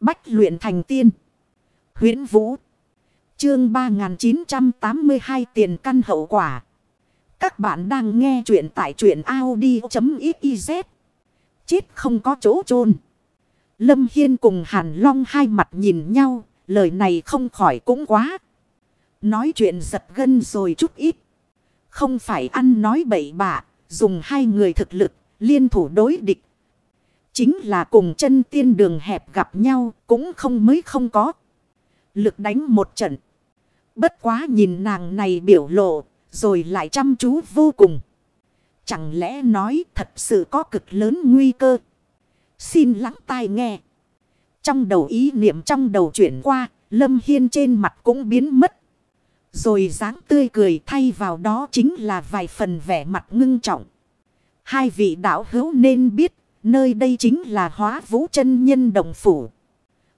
Bách luyện thành tiên. huyễn Vũ. Chương 3982 tiền căn hậu quả. Các bạn đang nghe truyện tại truyện Audi.xyz. Chết không có chỗ chôn Lâm Hiên cùng Hàn Long hai mặt nhìn nhau. Lời này không khỏi cũng quá. Nói chuyện giật gân rồi chút ít. Không phải ăn nói bậy bạ. Dùng hai người thực lực, liên thủ đối địch. Chính là cùng chân tiên đường hẹp gặp nhau cũng không mới không có. Lực đánh một trận. Bất quá nhìn nàng này biểu lộ rồi lại chăm chú vô cùng. Chẳng lẽ nói thật sự có cực lớn nguy cơ. Xin lắng tai nghe. Trong đầu ý niệm trong đầu chuyển qua, Lâm Hiên trên mặt cũng biến mất. Rồi dáng tươi cười thay vào đó chính là vài phần vẻ mặt ngưng trọng. Hai vị đạo hữu nên biết, nơi đây chính là hóa vũ chân nhân đồng phủ.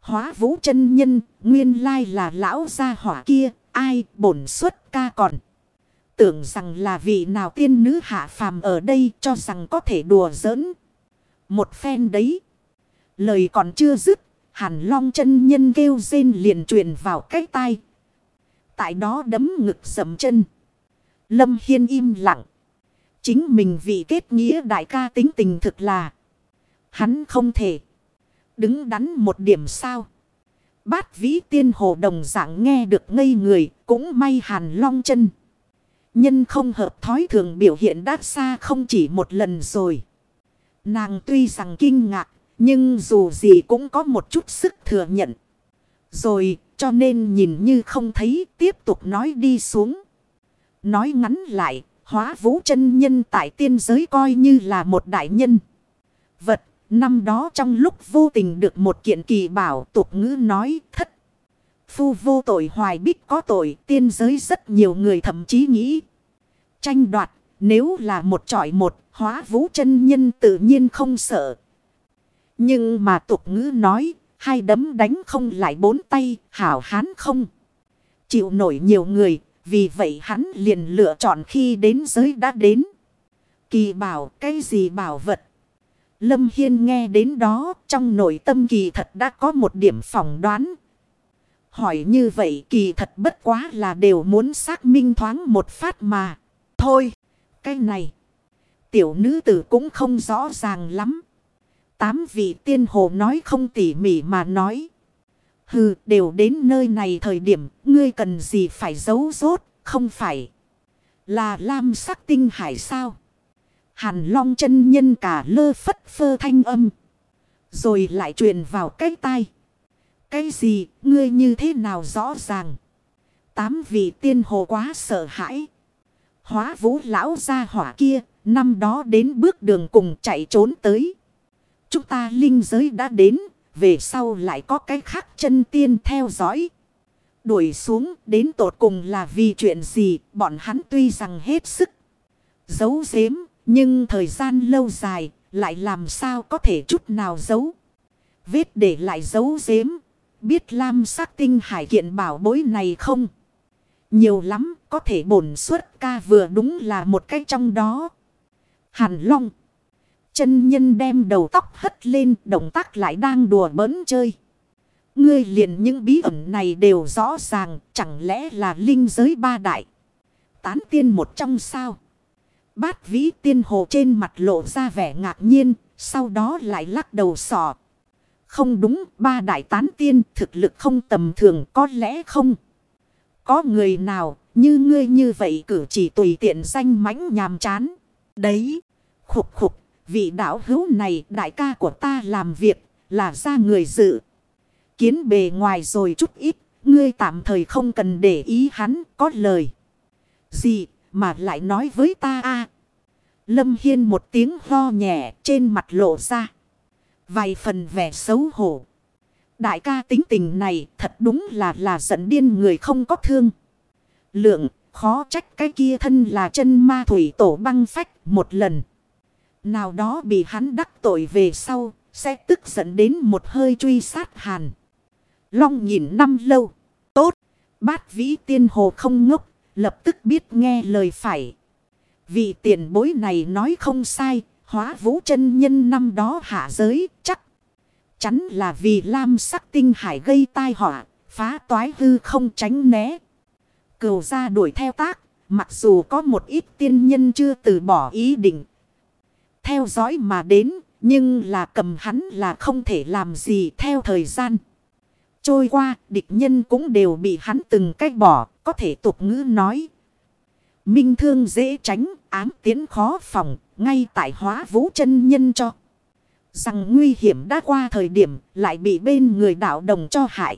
Hóa vũ chân nhân, nguyên lai là lão gia hỏa kia, ai bổn xuất ca còn. Tưởng rằng là vị nào tiên nữ hạ phàm ở đây cho rằng có thể đùa giỡn. Một phen đấy. Lời còn chưa dứt, hàn long chân nhân kêu rên liền truyền vào cái tai. Tại đó đấm ngực sầm chân. Lâm Hiên im lặng. Chính mình vì kết nghĩa đại ca tính tình thực là. Hắn không thể. Đứng đắn một điểm sao. Bát vĩ tiên hồ đồng dạng nghe được ngây người. Cũng may hàn long chân. Nhân không hợp thói thường biểu hiện đắt xa không chỉ một lần rồi. Nàng tuy rằng kinh ngạc. Nhưng dù gì cũng có một chút sức thừa nhận. Rồi cho nên nhìn như không thấy tiếp tục nói đi xuống. Nói ngắn lại Hóa vũ chân nhân tại tiên giới coi như là một đại nhân. Vật, năm đó trong lúc vô tình được một kiện kỳ bảo tục ngữ nói thất. Phu vô tội hoài bích có tội, tiên giới rất nhiều người thậm chí nghĩ. Tranh đoạt, nếu là một trọi một, hóa vũ chân nhân tự nhiên không sợ. Nhưng mà tục ngữ nói, hai đấm đánh không lại bốn tay, hảo hán không. Chịu nổi nhiều người, vì vậy hắn liền lựa chọn khi đến giới đã đến. Kỳ bảo, cái gì bảo vật. Lâm Hiên nghe đến đó trong nội tâm kỳ thật đã có một điểm phỏng đoán. Hỏi như vậy kỳ thật bất quá là đều muốn xác minh thoáng một phát mà. Thôi, cái này. Tiểu nữ tử cũng không rõ ràng lắm. Tám vị tiên hồ nói không tỉ mỉ mà nói. Hừ, đều đến nơi này thời điểm, ngươi cần gì phải giấu rốt, không phải. Là lam sắc tinh hải sao? Hàn long chân nhân cả lơ phất phơ thanh âm. Rồi lại truyền vào cái tai. Cái gì, ngươi như thế nào rõ ràng? Tám vị tiên hồ quá sợ hãi. Hóa vũ lão ra hỏa kia, năm đó đến bước đường cùng chạy trốn tới. Chúng ta linh giới đã đến, về sau lại có cái khác chân tiên theo dõi. Đuổi xuống đến tột cùng là vì chuyện gì bọn hắn tuy rằng hết sức. Giấu giếm nhưng thời gian lâu dài, lại làm sao có thể chút nào giấu. Vết để lại giấu giếm. Biết lam sắc tinh hải kiện bảo bối này không? Nhiều lắm, có thể bổn suất ca vừa đúng là một cái trong đó. Hàn Long. Chân nhân đem đầu tóc hất lên, động tác lại đang đùa bỡn chơi. Ngươi liền những bí ẩn này đều rõ ràng, chẳng lẽ là linh giới ba đại. Tán tiên một trong sao. Bát vĩ tiên hồ trên mặt lộ ra vẻ ngạc nhiên sau đó lại lắc đầu sò. Không đúng ba đại tán tiên thực lực không tầm thường có lẽ không. Có người nào như ngươi như vậy cử chỉ tùy tiện danh mãnh nhàm chán. Đấy, khục khục vị đạo hữu này đại ca của ta làm việc là ra người dự. Kiến bề ngoài rồi chút ít, ngươi tạm thời không cần để ý hắn có lời. Gì mà lại nói với ta a Lâm Hiên một tiếng ho nhẹ trên mặt lộ ra. Vài phần vẻ xấu hổ. Đại ca tính tình này thật đúng là là giận điên người không có thương. Lượng khó trách cái kia thân là chân ma thủy tổ băng phách một lần. Nào đó bị hắn đắc tội về sau, sẽ tức giận đến một hơi truy sát hàn. Long nhìn năm lâu. Tốt, bát vĩ tiên hồ không ngốc, lập tức biết nghe lời phải. Vị tiền bối này nói không sai, hóa vũ chân nhân năm đó hạ giới chắc. chắn là vì lam sắc tinh hải gây tai họa, phá toái hư không tránh né. Cửu ra đuổi theo tác, mặc dù có một ít tiên nhân chưa từ bỏ ý định. Theo dõi mà đến, nhưng là cầm hắn là không thể làm gì theo thời gian. Trôi qua, địch nhân cũng đều bị hắn từng cách bỏ, có thể tục ngữ nói. Minh thương dễ tránh, ám tiến khó phòng, ngay tại hóa vũ chân nhân cho. Rằng nguy hiểm đã qua thời điểm, lại bị bên người đạo đồng cho hại.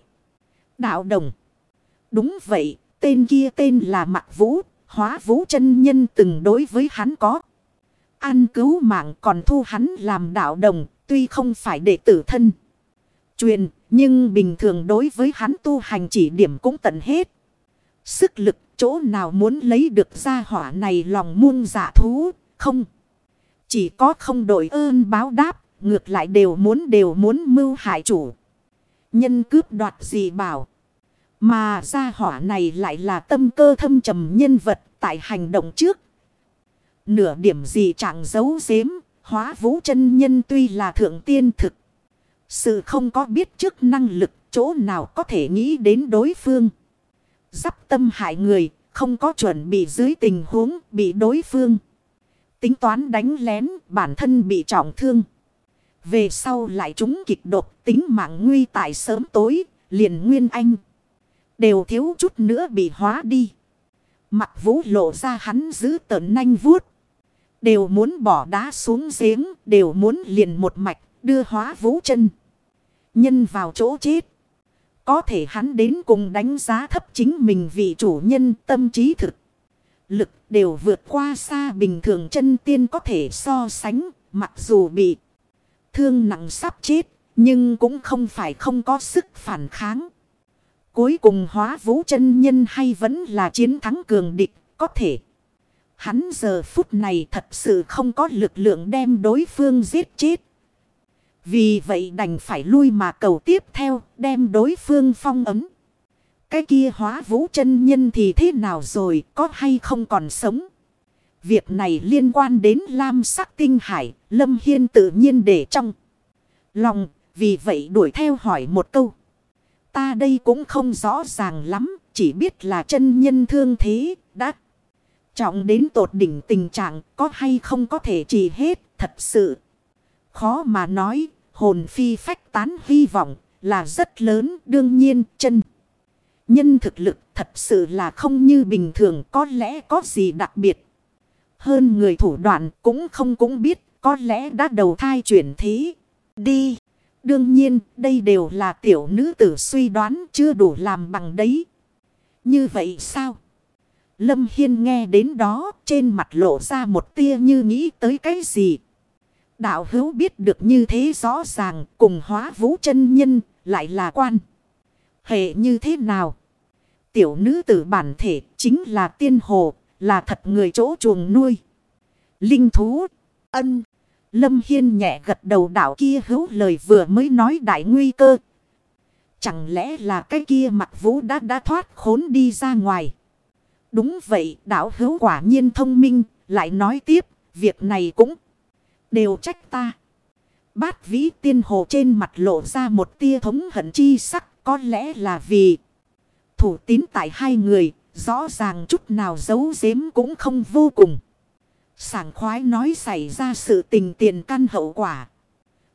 Đạo đồng. Đúng vậy, tên kia tên là Mạc Vũ, hóa vũ chân nhân từng đối với hắn có. an cứu mạng còn thu hắn làm đạo đồng, tuy không phải đệ tử thân. Truyền, nhưng bình thường đối với hắn tu hành chỉ điểm cũng tận hết. Sức lực chỗ nào muốn lấy được ra hỏa này lòng muôn giả thú, không. Chỉ có không đổi ơn báo đáp, ngược lại đều muốn đều muốn mưu hại chủ. Nhân cướp đoạt gì bảo. Mà ra hỏa này lại là tâm cơ thâm trầm nhân vật tại hành động trước. Nửa điểm gì chẳng giấu giếm, hóa vũ chân nhân tuy là thượng tiên thực. Sự không có biết trước năng lực chỗ nào có thể nghĩ đến đối phương. Dắp tâm hại người, không có chuẩn bị dưới tình huống bị đối phương. Tính toán đánh lén, bản thân bị trọng thương. Về sau lại chúng kịch độc tính mạng nguy tại sớm tối, liền nguyên anh. Đều thiếu chút nữa bị hóa đi. Mặt vũ lộ ra hắn giữ tợn nanh vuốt. Đều muốn bỏ đá xuống giếng, đều muốn liền một mạch, đưa hóa vũ chân. Nhân vào chỗ chết. Có thể hắn đến cùng đánh giá thấp chính mình vì chủ nhân tâm trí thực. Lực đều vượt qua xa bình thường chân tiên có thể so sánh, mặc dù bị thương nặng sắp chết, nhưng cũng không phải không có sức phản kháng. Cuối cùng hóa vũ chân nhân hay vẫn là chiến thắng cường địch, có thể. Hắn giờ phút này thật sự không có lực lượng đem đối phương giết chết. Vì vậy đành phải lui mà cầu tiếp theo, đem đối phương phong ấm. Cái kia hóa vũ chân nhân thì thế nào rồi, có hay không còn sống? Việc này liên quan đến lam sắc tinh hải, Lâm Hiên tự nhiên để trong lòng, vì vậy đuổi theo hỏi một câu. Ta đây cũng không rõ ràng lắm, chỉ biết là chân nhân thương thế, đã trọng đến tột đỉnh tình trạng, có hay không có thể trì hết, thật sự. Khó mà nói, hồn phi phách tán hy vọng là rất lớn, đương nhiên, chân. Nhân thực lực thật sự là không như bình thường, có lẽ có gì đặc biệt. Hơn người thủ đoạn cũng không cũng biết, có lẽ đã đầu thai chuyển thế. Đi. Đương nhiên, đây đều là tiểu nữ tử suy đoán, chưa đủ làm bằng đấy. Như vậy sao? Lâm Hiên nghe đến đó, trên mặt lộ ra một tia như nghĩ tới cái gì. Đạo hữu biết được như thế rõ ràng cùng hóa vũ chân nhân lại là quan. Hệ như thế nào? Tiểu nữ tử bản thể chính là tiên hồ, là thật người chỗ chuồng nuôi. Linh thú, ân. Lâm Hiên nhẹ gật đầu đạo kia hữu lời vừa mới nói đại nguy cơ. Chẳng lẽ là cái kia mặt vũ đã đã thoát khốn đi ra ngoài. Đúng vậy đạo hữu quả nhiên thông minh, lại nói tiếp, việc này cũng đều trách ta. Bát vĩ tiên hồ trên mặt lộ ra một tia thống hận chi sắc, có lẽ là vì thủ tín tại hai người, rõ ràng chút nào giấu giếm cũng không vô cùng. Sảng khoái nói xảy ra sự tình tiền căn hậu quả.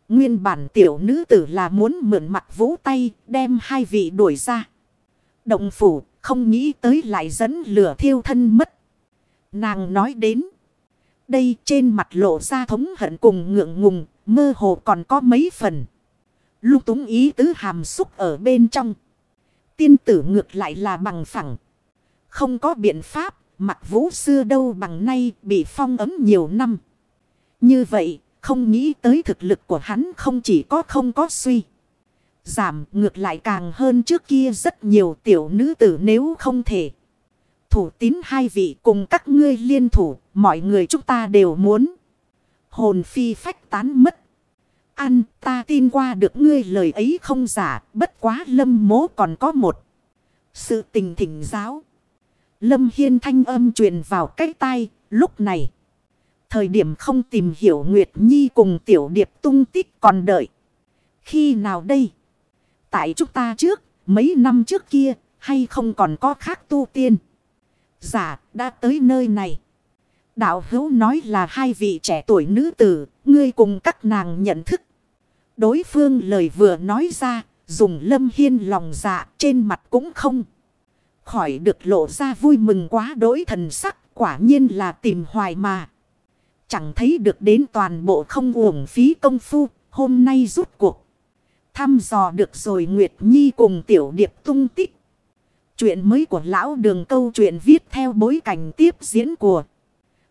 Nguyên bản tiểu nữ tử là muốn mượn mặt vũ tay đem hai vị đuổi ra. Động phủ không nghĩ tới lại dẫn lửa thiêu thân mất. Nàng nói đến. Đây trên mặt lộ ra thống hận cùng ngượng ngùng, mơ hồ còn có mấy phần. Lúc túng ý tứ hàm xúc ở bên trong. Tiên tử ngược lại là bằng phẳng. Không có biện pháp, mặt vũ xưa đâu bằng nay bị phong ấm nhiều năm. Như vậy, không nghĩ tới thực lực của hắn không chỉ có không có suy. Giảm ngược lại càng hơn trước kia rất nhiều tiểu nữ tử nếu không thể. Thủ tín hai vị cùng các ngươi liên thủ, mọi người chúng ta đều muốn. Hồn phi phách tán mất. Ăn ta tin qua được ngươi lời ấy không giả, bất quá lâm mố còn có một. Sự tình thỉnh giáo. Lâm Hiên thanh âm truyền vào cái tai, lúc này. Thời điểm không tìm hiểu Nguyệt Nhi cùng Tiểu Điệp tung tích còn đợi. Khi nào đây? Tại chúng ta trước, mấy năm trước kia, hay không còn có khác tu tiên? Giả, đã tới nơi này. Đạo hữu nói là hai vị trẻ tuổi nữ tử, ngươi cùng các nàng nhận thức. Đối phương lời vừa nói ra, dùng lâm hiên lòng dạ trên mặt cũng không. Khỏi được lộ ra vui mừng quá đối thần sắc, quả nhiên là tìm hoài mà. Chẳng thấy được đến toàn bộ không uổng phí công phu, hôm nay rút cuộc. Thăm dò được rồi Nguyệt Nhi cùng tiểu điệp tung tích. Chuyện mới của lão đường câu chuyện viết theo bối cảnh tiếp diễn của